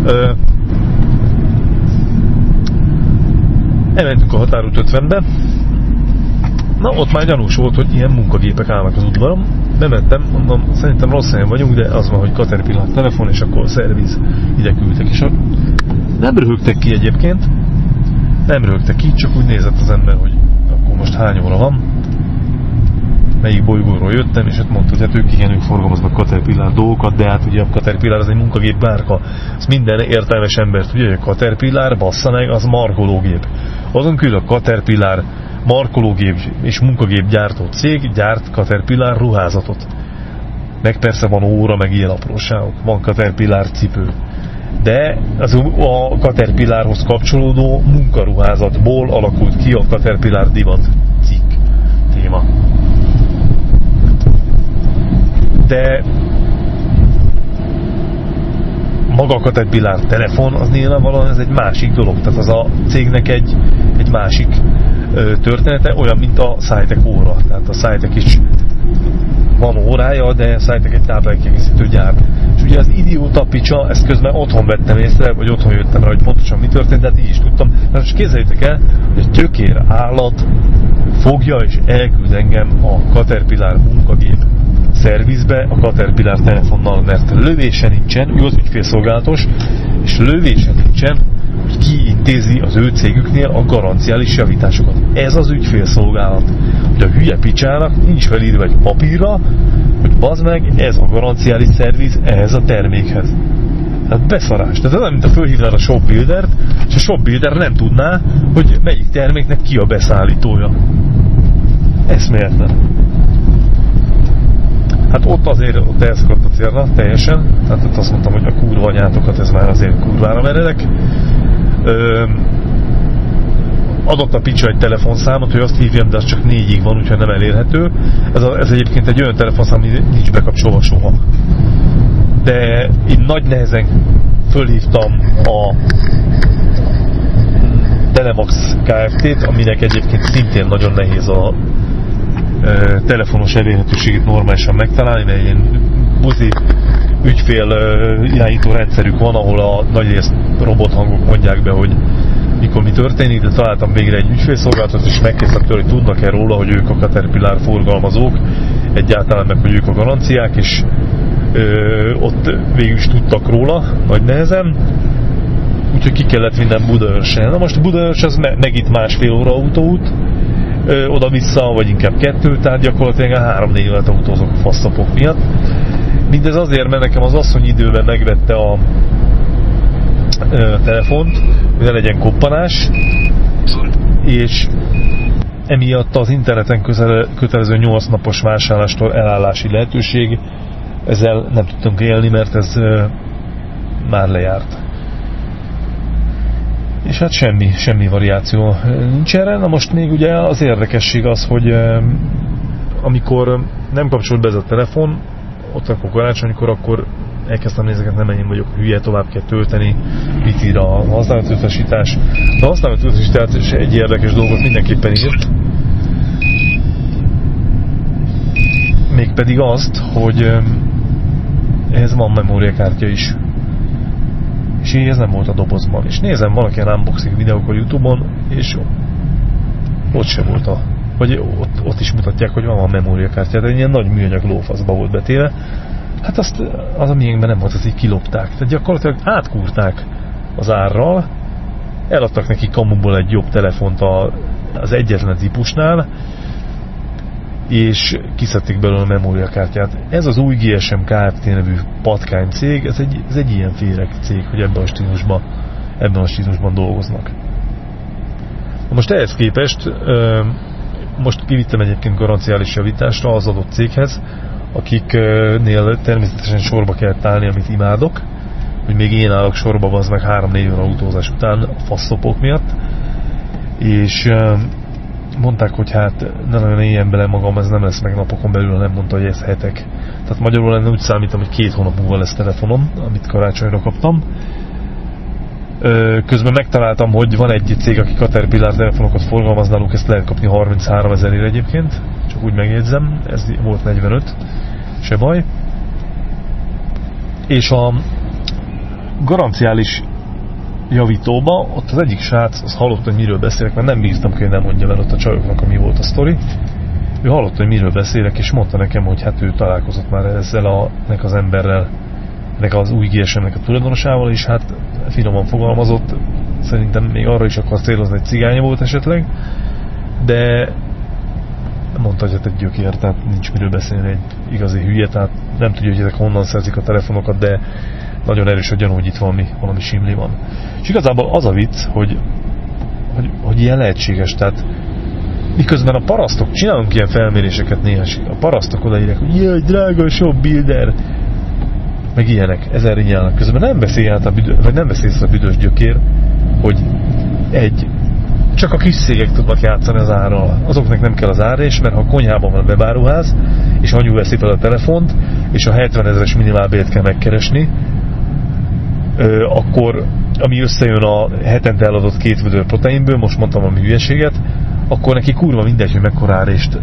Ö, Elmentünk a határút 50-be. Na, ott már gyanús volt, hogy ilyen munkagépek állnak az udvaron. Bementem, mondom, szerintem rossz helyen vagyunk, de az van, hogy Caterpillar telefon, és akkor a szerviz ide küldtek. És a... nem röhögtek ki egyébként. Nem röhögtek ki, csak úgy nézett az ember, hogy akkor most hány óra van melyik bolygóról jöttem, és hát mondta, hogy hát ők igen, ők forgalmaznak Caterpillar dolgokat, de hát ugye a Caterpillar az egy munkagép bárka. Ez minden értelmes ember tudja, hogy a Caterpillar bassza meg, az markológép. Azon kívül a Caterpillar markológép és munkagép gyártó cég gyárt Caterpillar ruházatot. Meg persze van óra, meg ilyen apróságok. Van Caterpillar cipő. De az a Caterpillarhoz kapcsolódó munkaruházatból alakult ki a Caterpillar divat cikk téma de maga a Caterpillar telefon, az nyilvánvalóan ez egy másik dolog. Tehát az a cégnek egy, egy másik története, olyan, mint a Szájtek óra. Tehát a Szájtek is van órája, de szállítok egy táplálékkiegészítő gyár. És ugye az idióta picsa, ezt közben otthon vettem észre, vagy otthon jöttem rá, hogy pontosan mi történt, de hát így is tudtam. Na most képzeljétek el, hogy egy tökér állat fogja és elküld engem a Caterpillar munkagép szervizbe a Caterpillar telefonnal, mert lövése nincsen, ő az ügyfélszolgálatos, és lövése nincsen, ki intézi az ő cégüknél a garanciális javításokat. Ez az ügyfélszolgálat. Hogy a hülye picsának nincs felírva egy papírra, hogy bazd meg, ez a garanciális szerviz ehhez a termékhez. Tehát beszarás. Tehát ez olyan, mint a fölhívnál a shopbuildert, és a shopbuilder nem tudná, hogy melyik terméknek ki a beszállítója. Eszméletlen. Hát ott azért ott elszakadt a célra teljesen, tehát ott azt mondtam, hogy a kurva anyátokat ez már azért kurvára meredek. Adott a picsa egy telefonszámot, hogy azt hívjam, de az csak négyig van, úgyhogy nem elérhető. Ez, a, ez egyébként egy olyan telefonszám, ami nincs bekapcsolva soha. De én nagy nehezen fölhívtam a Telemax Kft-t, aminek egyébként szintén nagyon nehéz a telefonos elérhetőségét normálisan megtalálni, mert ilyen buzi ügyfél irányító rendszerük van, ahol a nagy részt robothangok mondják be, hogy mikor mi történik, de találtam végre egy ügyfélszolgálatot, és megkérdeztem tőle, hogy tudnak-e róla, hogy ők a Caterpillar forgalmazók, egyáltalán meg, hogy ők a garanciák, és ö, ott végül is tudtak róla, nagy nehezen, úgyhogy ki kellett minden Budaörsen. Na most Budaörs az me meg itt másfél óra autóút, oda-vissza, vagy inkább kettő, tehát gyakorlatilag három-négy évet autózok a faszapok miatt. Mindez azért, mert nekem az asszony időben megvette a ö, telefont, hogy ne legyen koppanás, és emiatt az interneten közel, kötelező 8 napos vásárlástól elállási lehetőség, ezzel nem tudtunk élni, mert ez ö, már lejárt és hát semmi, semmi variáció nincs erre. Na most még ugye az érdekesség az, hogy amikor nem kapcsolt be ez a telefon, ott akkor karácsonykor, akkor elkezdtem nézeket, nem ennyi vagyok hülye, tovább kell tölteni, mit ír a használatőtesítás. A használatőtesítás egy érdekes dolgot mindenképpen írt. Mégpedig azt, hogy ehhez van memóriakártya is és így ez nem volt a dobozban. És nézem, valaki ilyen unboxing videók Youtube-on, és ott sem volt a... Vagy ott, ott is mutatják, hogy van a memóriakártya, de ilyen nagy műanyag lófaszba volt betéve. Hát azt az a miénkben nem volt, azt így kilopták. Tehát gyakorlatilag átkúrták az árral, eladtak neki kamuból egy jobb telefont a, az egyetlen típusnál, és kiszedték belőle a memóriakártyát. Ez az új GSM Kft. nevű patkány cég, ez egy, ez egy ilyen féreg cég, hogy ebben a stílusban, ebben a stílusban dolgoznak. Most ehhez képest most kivittem egyébként garanciális javításra az adott céghez, akiknél természetesen sorba kell állni, amit imádok, hogy még én állok sorba, az meg 3-4 óra autózás után a faszopok miatt, és mondták, hogy hát ne nagyon éljen bele magam, ez nem lesz meg napokon belül, nem mondta, hogy ez hetek. Tehát magyarul lenne úgy számítom, hogy két hónap múlva lesz telefonom, amit karácsonyra kaptam. Közben megtaláltam, hogy van egy cég, aki Caterpillar telefonokat forgalmaz, náluk ezt lehet kapni 33 ezerért egyébként, csak úgy megjegyzem, ez volt 45, se baj. És a garanciális javítóba, ott az egyik srác, az hallott, hogy miről beszélek, mert nem bíztam hogy nem mondja el ott a csajoknak, ami volt a sztori. Ő hallott, hogy miről beszélek, és mondta nekem, hogy hát ő találkozott már ezzel a, nek az emberrel, nek az új GSM-nek a tulajdonosával, és hát finoman fogalmazott, szerintem még arra is akar célozni, hogy cigánya volt esetleg, de mondta, hogy hát egy gyökér, tehát nincs miről beszélni, egy igazi hülye, tehát nem tudja, hogy ezek honnan szerzik a telefonokat, de nagyon erős a gyanú, hogy itt valami, valami simli van. És igazából az a vicc, hogy, hogy, hogy ilyen lehetséges, tehát miközben a parasztok, csinálunk ilyen felméréseket néha, a parasztok odaírják, hogy jaj, drága shop builder, meg ilyenek, ezer nyálnak. Közben nem beszél át a büdös, vagy nem beszélsz a büdös gyökér, hogy egy, csak a kis szégek tudnak játszani az árral. Azoknak nem kell az árés, mert ha a konyhában van a bebáruház, és anyu veszi fel a telefont, és a 70 ezeres minimálbért kell megkeresni, akkor ami összejön a hetente eladott két vödör proteinből, most mondtam valami hülyeséget, akkor neki kurva mindegy, hogy mekkora árést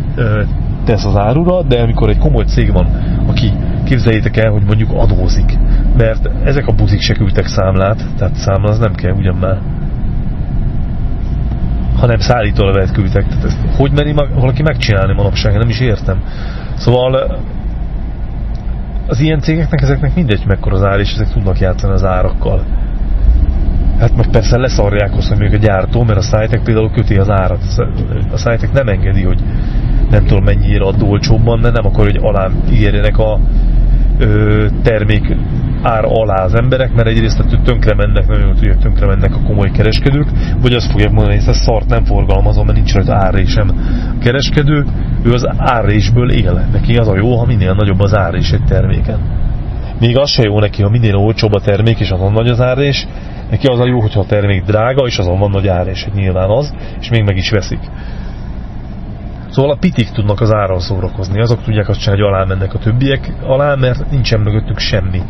tesz az árura, de amikor egy komoly cég van, aki képzeljétek el, hogy mondjuk adózik, mert ezek a buzik se küldtek számlát, tehát számla az nem kell ugyan már hanem szállítólevelet küldtek. Tehát ezt hogy meri valaki megcsinálni manapság? Nem is értem. Szóval az ilyen cégeknek, ezeknek mindegy mekkora az ár, és ezek tudnak játszani az árakkal. Hát most persze leszarják azt, hogy még a gyártó, mert a szájtek például köti az árat. A szájtek nem engedi, hogy nem tudom mennyire ad olcsóbban, mert nem akar, hogy alá ígérjenek a ö, termék ár alá az emberek, mert egyrészt tönkre mennek, nagyon jól tudják, tönkre mennek a komoly kereskedők, vagy azt fogják mondani, hogy ezt szart nem forgalmazom, mert nincs rajta árrésem. A kereskedő, ő az árrésből él. Neki az a jó, ha minél nagyobb az árrés egy terméken. Még az se jó neki, ha minél olcsóbb a termék, és azon nagy az árrés, neki az a jó, hogyha a termék drága, és azon van nagy árrés, nyilván az, és még meg is veszik. Szóval a pitik tudnak az áron szórakozni, azok tudják azt csinálni, hogy alá mennek a többiek alá, mert nincsen mögöttük semmi.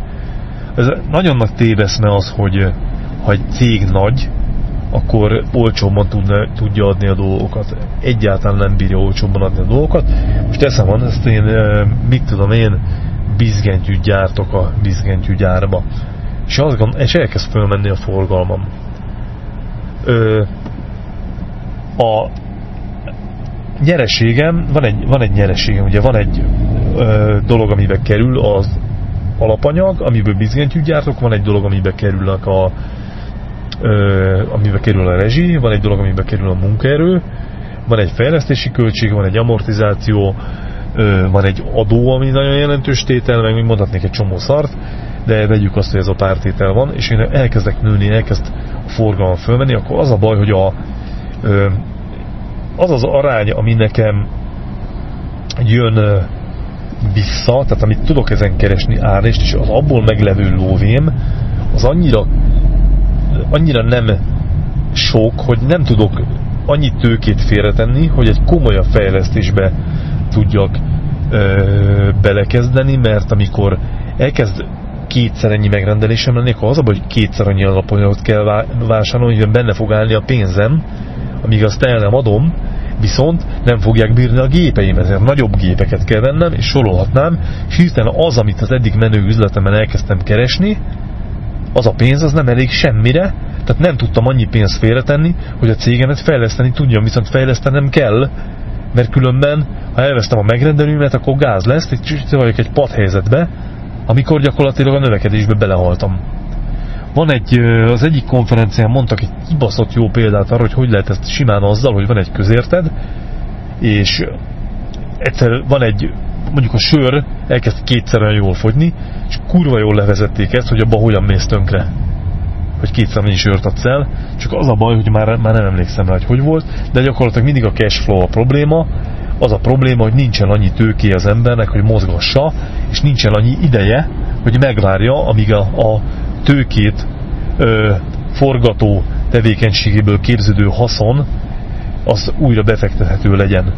Ez nagyon nagy téveszme az, hogy ha egy cég nagy, akkor olcsóbban tudna, tudja adni a dolgokat. Egyáltalán nem bírja olcsóbban adni a dolgokat. Most eszem van, ezt én, mit tudom én, bizgentyűt gyártok a bizgentyűgyárba. És, azt gond, és elkezd fölmenni a forgalmam. Ö, a nyereségem, van egy, van egy nyereségem, ugye van egy ö, dolog, amiben kerül az alapanyag, amiből bizgentyűt gyártok, van egy dolog, amiben kerülnek a ö, amiben kerül a rezsi, van egy dolog, amiben kerül a munkaerő, van egy fejlesztési költség, van egy amortizáció, ö, van egy adó, ami nagyon jelentős tétel, meg még mondhatnék egy csomó szart, de vegyük azt, hogy ez a pár tétel van, és én elkezdek nőni, elkezd a forgalom fölmenni, akkor az a baj, hogy a, ö, az az arány, ami nekem jön vissza, tehát amit tudok ezen keresni árést, és az abból meglevő lóvém, az annyira, annyira nem sok, hogy nem tudok annyi tőkét félretenni, hogy egy komolyabb fejlesztésbe tudjak ö, belekezdeni, mert amikor elkezd kétszer ennyi megrendelésem lenni, akkor az a hogy kétszer annyi alapanyagot kell vásárolni, hogy benne fog állni a pénzem, amíg azt el nem adom, viszont nem fogják bírni a gépeim, ezért nagyobb gépeket kell vennem, és sorolhatnám, és hirtelen az, amit az eddig menő üzletemen elkezdtem keresni, az a pénz az nem elég semmire, tehát nem tudtam annyi pénzt félretenni, hogy a cégemet fejleszteni tudjam, viszont fejlesztenem kell, mert különben, ha elvesztem a megrendelőmet, akkor gáz lesz, egy vagyok egy padhelyzetbe, amikor gyakorlatilag a növekedésbe belehaltam. Van egy, az egyik konferencián mondtak egy kibaszott jó példát arra, hogy hogy lehet ezt simán azzal, hogy van egy közérted, és egyszer van egy, mondjuk a sör elkezd kétszer olyan jól fogyni, és kurva jól levezették ezt, hogy abban hogyan mész tönkre hogy kétszer mennyi sört adsz el, csak az a baj, hogy már, már nem emlékszem rá, hogy hogy volt, de gyakorlatilag mindig a cash flow a probléma, az a probléma, hogy nincsen annyi tőké az embernek, hogy mozgassa, és nincsen annyi ideje, hogy megvárja, amíg a, a tőkét ö, forgató tevékenységéből képződő haszon az újra befektethető legyen.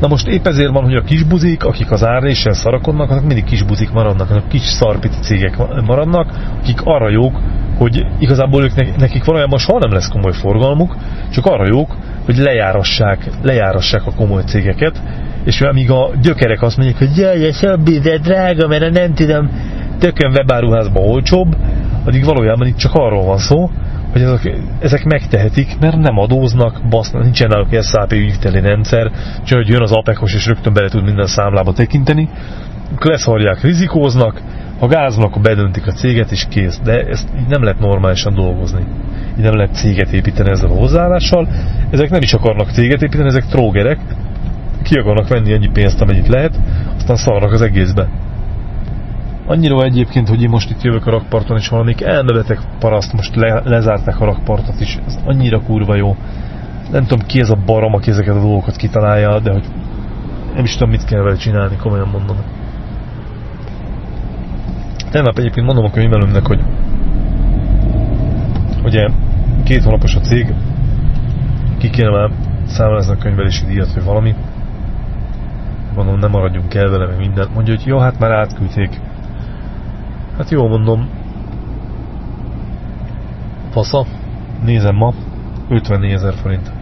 Na most épp ezért van, hogy a kisbuzik, akik az árréssel szarakodnak, azok mindig kisbuzik maradnak, azok kis szarpiti cégek maradnak, akik arra jók, hogy igazából ők nekik valójában soha nem lesz komoly forgalmuk, csak arra jók, hogy lejárassák, lejárassák a komoly cégeket, és amíg a gyökerek azt mondják, hogy jaj, ez de drága, mert nem tudom, tökön webáruházban olcsóbb, addig valójában itt csak arról van szó, hogy ezek, ezek megtehetik, mert nem adóznak, basznak, nincsen náluk SAP ügyteli rendszer, csak hogy jön az apekos és rögtön bele tud minden számlába tekinteni, leszarják, rizikóznak, ha gáznak, akkor bedöntik a céget és kész. De ezt így nem lehet normálisan dolgozni. Így nem lehet céget építeni ezzel a hozzáállással. Ezek nem is akarnak céget építeni, ezek trógerek. Ki akarnak venni ennyi pénzt, amennyit lehet, aztán szarnak az egészbe. Annyira egyébként, hogy én most itt jövök a rakparton, és valamik elmebetek paraszt, most le, lezárták a rakpartot is. Ez annyira kurva jó. Nem tudom ki ez a barom, aki ezeket a dolgokat kitalálja, de hogy nem is tudom, mit kell vele csinálni, komolyan mondom. Tegnap egyébként mondom a könyvelőmnek, hogy ugye két hónapos a cég, ki kéne már számlázni a könyvelési díjat, vagy valami. Mondom, nem maradjunk el vele, meg mindent. Mondja, hogy jó, hát már átküldték. Hát jó, mondom. Fasza. Nézem ma. 54 ezer forint.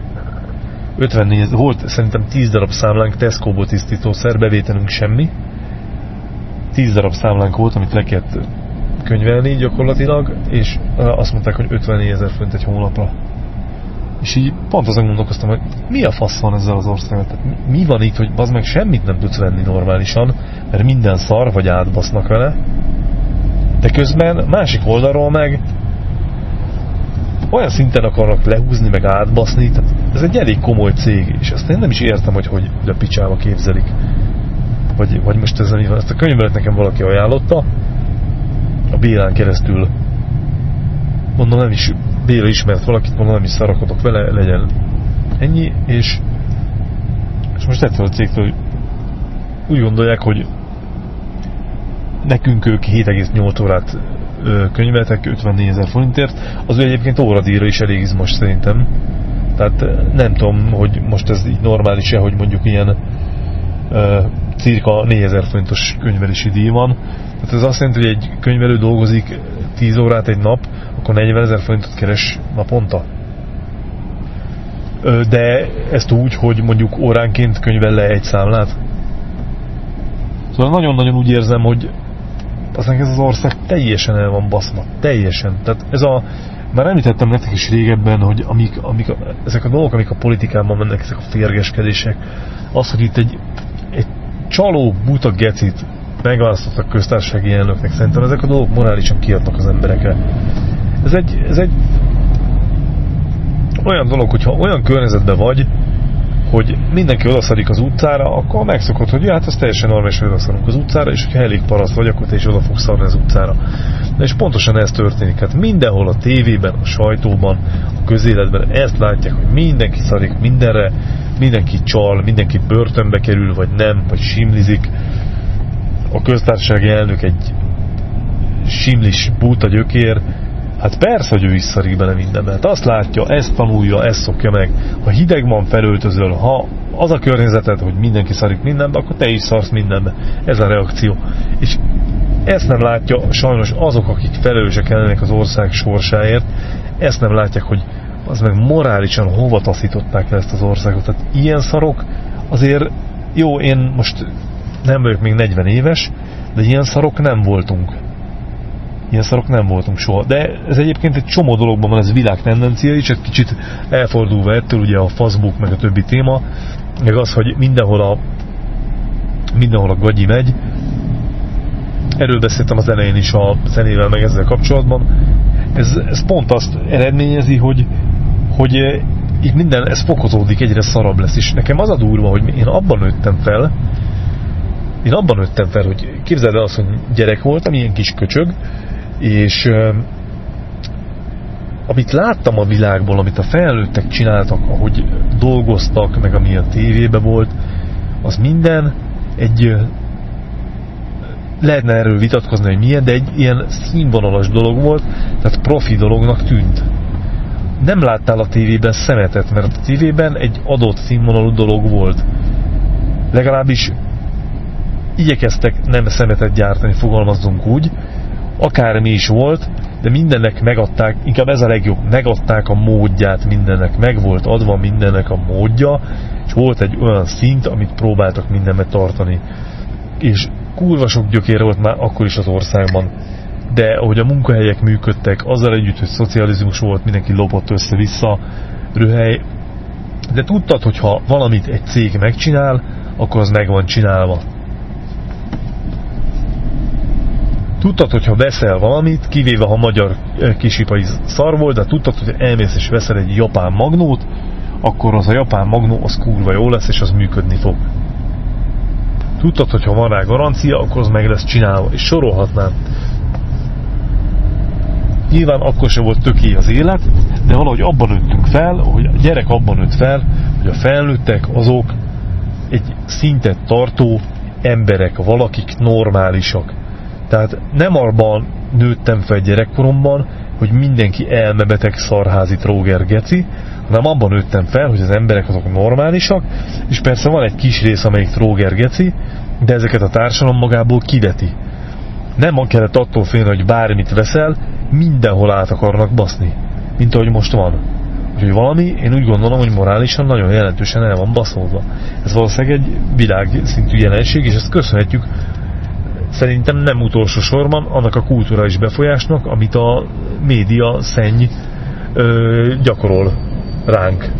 54, volt szerintem 10 darab számlánk Tesco-ból tisztítószer, bevételünk semmi. 10 darab számlánk volt, amit le kellett könyvelni gyakorlatilag, és azt mondták, hogy 54 ezer font egy hónapra. És így pont azon gondolkoztam, hogy mi a fasz van ezzel az országgal? Tehát mi van itt, hogy az meg semmit nem tudsz venni normálisan, mert minden szar, vagy átbasznak vele. De közben másik oldalról meg olyan szinten akarnak lehúzni, meg átbaszni, tehát ez egy elég komoly cég, és azt én nem is értem, hogy hogy de picsába képzelik. Vagy, vagy most ez mi van, ezt a könyvet nekem valaki ajánlotta, a Bélán keresztül mondom nem is Béla ismert valakit, mondom nem is szarakodok vele, legyen ennyi, és, és most ettől a cégtől úgy gondolják, hogy nekünk ők 7,8 órát könyvetek 54 ezer forintért, az ő egyébként óradíjra is elég izmos szerintem. Tehát nem tudom, hogy most ez így normális-e, hogy mondjuk ilyen uh, cirka 4000 forintos könyvelési díj van. Tehát ez azt jelenti, hogy egy könyvelő dolgozik 10 órát egy nap, akkor 40 ezer forintot keres naponta. De ezt úgy, hogy mondjuk óránként könyvel le egy számlát. Szóval nagyon-nagyon úgy érzem, hogy aztán ez az ország teljesen el van baszva. Teljesen. Tehát ez a, már említettem nektek is régebben, hogy amik, amik a, ezek a dolgok, amik a politikában mennek, ezek a férgeskedések, az, hogy itt egy, egy csaló buta gecit megválasztottak köztársasági elnöknek, szerintem ezek a dolgok morálisan kiadnak az emberekre. Ez egy, ez egy olyan dolog, hogyha olyan környezetben vagy, hogy mindenki odaszadik az utcára, akkor megszokod, hogy ja, hát ez teljesen normális, hogy odaszarunk az utcára, és hogyha elég paraszt vagy, akkor te is oda fogsz szarni az utcára. Na és pontosan ez történik. Hát mindenhol a tévében, a sajtóban, a közéletben ezt látják, hogy mindenki szarik mindenre, mindenki csal, mindenki börtönbe kerül, vagy nem, vagy simlizik. A köztársasági elnök egy simlis búta gyökér, Hát persze, hogy ő is szarik bele mindenbe. Hát azt látja, ezt tanulja, ezt szokja meg. Ha hideg van, felöltözöl. Ha az a környezeted, hogy mindenki szarik mindenbe, akkor te is szarsz mindenbe. Ez a reakció. És ezt nem látja sajnos azok, akik felelősek ennek az ország sorsáért, ezt nem látják, hogy az meg morálisan hova taszították le ezt az országot. Tehát ilyen szarok azért, jó, én most nem vagyok még 40 éves, de ilyen szarok nem voltunk ilyen szarok nem voltunk soha. De ez egyébként egy csomó dologban van, ez világ tendencia is, egy kicsit elfordulva ettől ugye a Facebook meg a többi téma, meg az, hogy mindenhol a mindenhol a gagyi megy. Erről beszéltem az elején is a zenével meg ezzel kapcsolatban. Ez, ez pont azt eredményezi, hogy, hogy itt minden, ez fokozódik, egyre szarabb lesz. És nekem az a durva, hogy én abban nőttem fel, én abban nőttem fel, hogy képzeld el azt, hogy gyerek voltam, ilyen kis köcsög, és amit láttam a világból, amit a felnőttek csináltak, ahogy dolgoztak, meg ami a tévébe volt, az minden egy lehetne erről vitatkozni, hogy milyen, de egy ilyen színvonalas dolog volt, tehát profi dolognak tűnt. Nem láttál a tévében szemetet, mert a tévében egy adott színvonalú dolog volt. Legalábbis igyekeztek nem szemetet gyártani, fogalmazzunk úgy, akármi is volt, de mindennek megadták, inkább ez a legjobb, megadták a módját mindennek, meg volt adva mindennek a módja, és volt egy olyan szint, amit próbáltak mindenbe tartani. És kurva sok gyökér volt már akkor is az országban. De ahogy a munkahelyek működtek, azzal együtt, hogy szocializmus volt, mindenki lopott össze-vissza, röhely, de tudtad, hogyha valamit egy cég megcsinál, akkor az meg van csinálva. Tudtad, hogyha veszel valamit, kivéve ha magyar eh, kisipai szar volt, de tudtad, hogy elmész és veszel egy japán magnót, akkor az a japán magnó az kurva jó lesz, és az működni fog. Tudtad, hogy ha van rá garancia, akkor az meg lesz csinálva, és sorolhatnám. Nyilván akkor se volt töké az élet, de valahogy abban nőttünk fel, hogy a gyerek abban nőtt fel, hogy a felnőttek azok egy szintet tartó emberek, valakik normálisak tehát nem abban nőttem fel gyerekkoromban, hogy mindenki elmebeteg szarházi tróger geci, hanem abban nőttem fel, hogy az emberek azok normálisak, és persze van egy kis rész, amelyik tróger geci, de ezeket a társadalom magából kiveti. Nem kellett attól félni, hogy bármit veszel, mindenhol át akarnak baszni, mint ahogy most van. Úgyhogy valami, én úgy gondolom, hogy morálisan nagyon jelentősen el van baszolva. Ez valószínűleg egy világszintű jelenség, és ezt köszönhetjük szerintem nem utolsó sorban annak a kulturális befolyásnak, amit a média szenny ö, gyakorol ránk.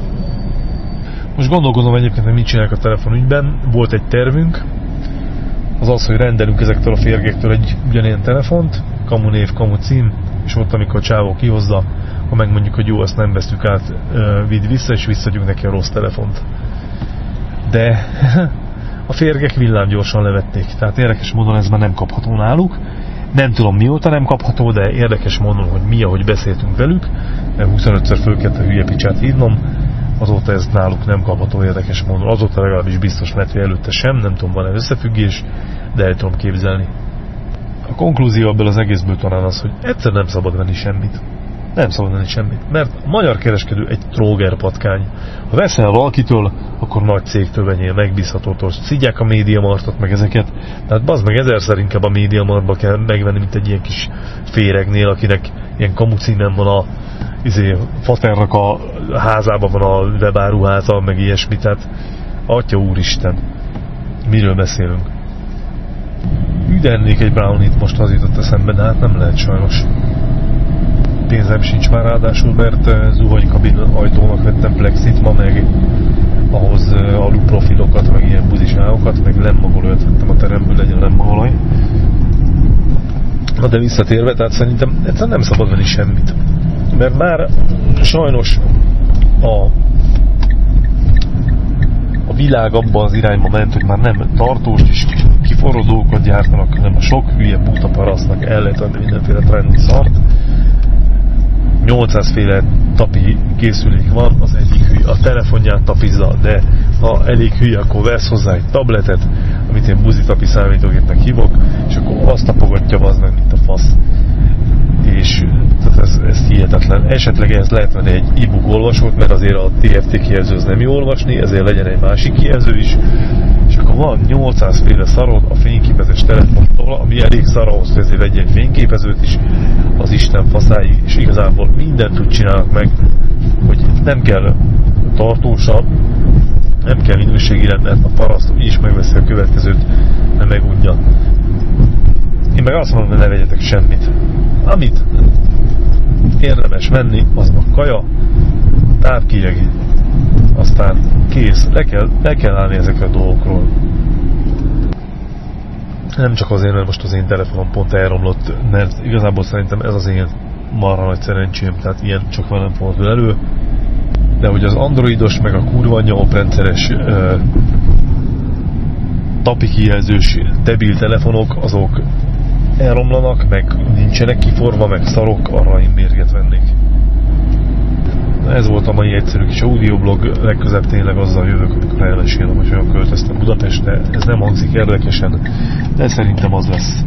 Most gondolkozom egyébként, hogy mit csinálják a telefonügyben. Volt egy tervünk, az az, hogy rendelünk ezektől a férgektől egy ugyanilyen telefont, kamu név, kamu cím, és ott, amikor a csávó kihozza, ha megmondjuk, hogy jó, azt nem vesztük át, vidd vissza, és visszadjuk neki a rossz telefont. De a férgek villámgyorsan levették, tehát érdekes módon ez már nem kapható náluk. Nem tudom mióta nem kapható, de érdekes módon, hogy mi, ahogy beszéltünk velük, mert 25-szer föl kellett a hülye picsát hívnom, azóta ez náluk nem kapható érdekes módon. Azóta legalábbis biztos lehet, hogy előtte sem, nem tudom, van-e összefüggés, de el tudom képzelni. A konklúzió ebből az egészből talán az, hogy egyszer nem szabad venni semmit. Nem szabad semmit, mert a magyar kereskedő egy tróger patkány. Ha veszel valakitől, akkor nagy cégtől venjél, megbízhatótól. Szidják a médiamartot, meg ezeket. Tehát bazd meg ezerszer inkább a médiamartba kell megvenni, mint egy ilyen kis féregnél, akinek ilyen kamucímen van a izé, Faternak a házában van a webáruháza, meg ilyesmi, tehát Atya Úristen, miről beszélünk? Üdennék egy brownit most az jutott eszembe, de hát nem lehet sajnos. Pénzem sincs már ráadásul, mert eh, zuhanykabin ajtónak vettem plexit ma meg ahhoz eh, aluprofilokat, meg ilyen buziságokat, meg lemmagolót vettem a teremből, legyen lemmagolaj. Na de visszatérve, tehát szerintem egyszerűen nem szabad venni semmit mert már sajnos a, a világ abba az irányba ment, hogy már nem tartós és kiforrodókat gyártanak, hanem a sok hülye buta parasztnak el lehet adni mindenféle trendi szart. 800 féle tapi készülék van, az egyik hülye, a telefonját tapizza, de ha elég hülye, akkor vesz hozzá egy tabletet, amit én buzi tapi számítógépnek hívok, és akkor azt tapogatja az meg, mint a fasz és tehát ez, ez hihetetlen. Esetleg ez lehet venni egy e-book olvasót, mert azért a TFT kijelző nem jó olvasni, ezért legyen egy másik kijelző is, és van 800 féle szarod a fényképezés telefontól, ami elég szar ahhoz, hogy vegyen egy fényképezőt is, az Isten faszái, és igazából mindent úgy csinálnak meg, hogy nem kell tartósabb, nem kell minőségi rendet, a paraszt is megveszi a következőt, nem megunja. Én meg azt mondom, hogy ne vegyetek semmit. Amit érdemes venni, az a kaja, tápkiegény. Aztán kész. Le kell, le kell állni ezekre a dolgokról. Nem csak azért, mert most az én telefonom pont elromlott, mert igazából szerintem ez az én marha nagy szerencsém, tehát ilyen csak velem fordul elő. De hogy az androidos, meg a kurva nyomrendszeres uh, tapi kijelzős debil telefonok, azok elromlanak, meg nincsenek kiforva, meg szarok, arra én mérget vennék. Ez volt a mai egyszerű kis audioblog, legközebb tényleg azzal jövök, amikor elmesélem, hogy olyan költöztem Budapestre. Ez nem hangzik érdekesen, de szerintem az lesz.